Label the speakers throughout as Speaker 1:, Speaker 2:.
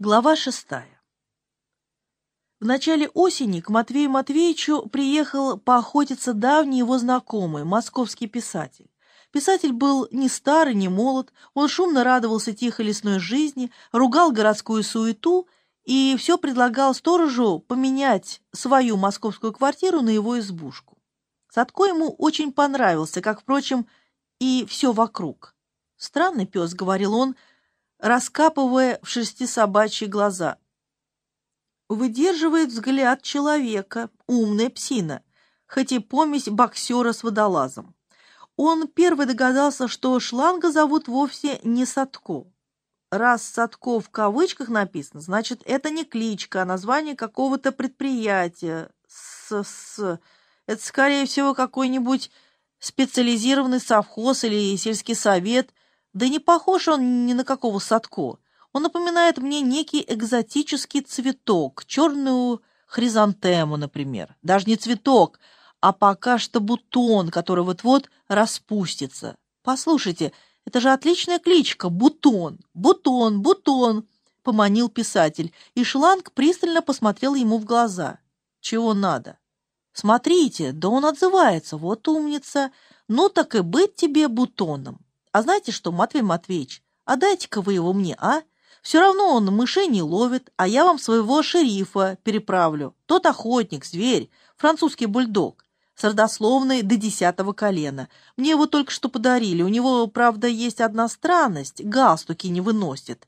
Speaker 1: Глава шестая. В начале осени к Матвею Матвеевичу приехал поохотиться давний его знакомый, московский писатель. Писатель был не старый, не молод, он шумно радовался тихой лесной жизни, ругал городскую суету и все предлагал сторожу поменять свою московскую квартиру на его избушку. Садко ему очень понравился, как, впрочем, и все вокруг. «Странный пес», — говорил он, — раскапывая в шерсти собачьи глаза. Выдерживает взгляд человека, умная псина, хоть и помесь боксера с водолазом. Он первый догадался, что шланга зовут вовсе не Садко. Раз Садко в кавычках написано, значит, это не кличка, а название какого-то предприятия. С -с это, скорее всего, какой-нибудь специализированный совхоз или сельский совет – да не похож он ни на какого Садко. Он напоминает мне некий экзотический цветок, черную хризантему, например. Даже не цветок, а пока что бутон, который вот-вот распустится. Послушайте, это же отличная кличка — Бутон, Бутон, Бутон, — поманил писатель, и Шланг пристально посмотрел ему в глаза. Чего надо? Смотрите, да он отзывается, вот умница. Ну так и быть тебе бутоном. А знаете что, Матвей Матвеевич, а дайте-ка вы его мне, а? Все равно он мышей не ловит, а я вам своего шерифа переправлю. Тот охотник, зверь, французский бульдог, с до десятого колена. Мне его только что подарили. У него, правда, есть одна странность, галстуки не выносит.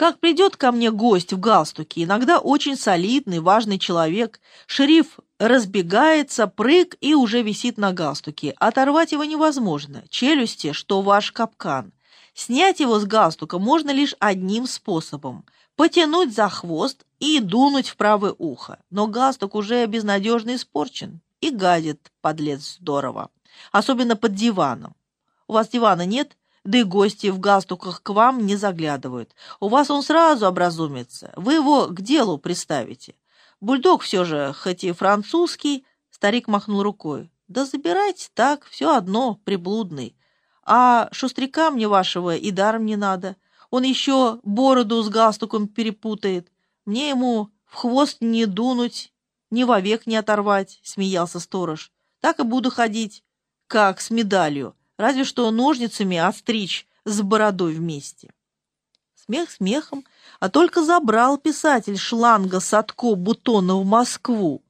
Speaker 1: Как придет ко мне гость в галстуке, иногда очень солидный, важный человек, шериф разбегается, прыг и уже висит на галстуке. Оторвать его невозможно. Челюсти, что ваш капкан. Снять его с галстука можно лишь одним способом – потянуть за хвост и дунуть в правое ухо. Но галстук уже безнадежно испорчен и гадит, подлец, здорово. Особенно под диваном. У вас дивана нет? Да и гости в галстуках к вам не заглядывают. У вас он сразу образумится. Вы его к делу приставите. Бульдог все же, хоть и французский, старик махнул рукой. Да забирайте так, все одно, приблудный. А шустряка мне вашего и даром не надо. Он еще бороду с галстуком перепутает. Мне ему в хвост не дунуть, ни вовек не оторвать, смеялся сторож. Так и буду ходить, как с медалью, разве что ножницами отстричь с бородой вместе. Смех смехом, а только забрал писатель шланга Садко Бутона в Москву.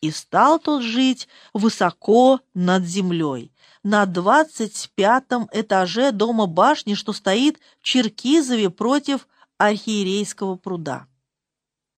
Speaker 1: И стал тот жить высоко над землей, на двадцать пятом этаже дома башни, что стоит в Черкизове против архиерейского пруда.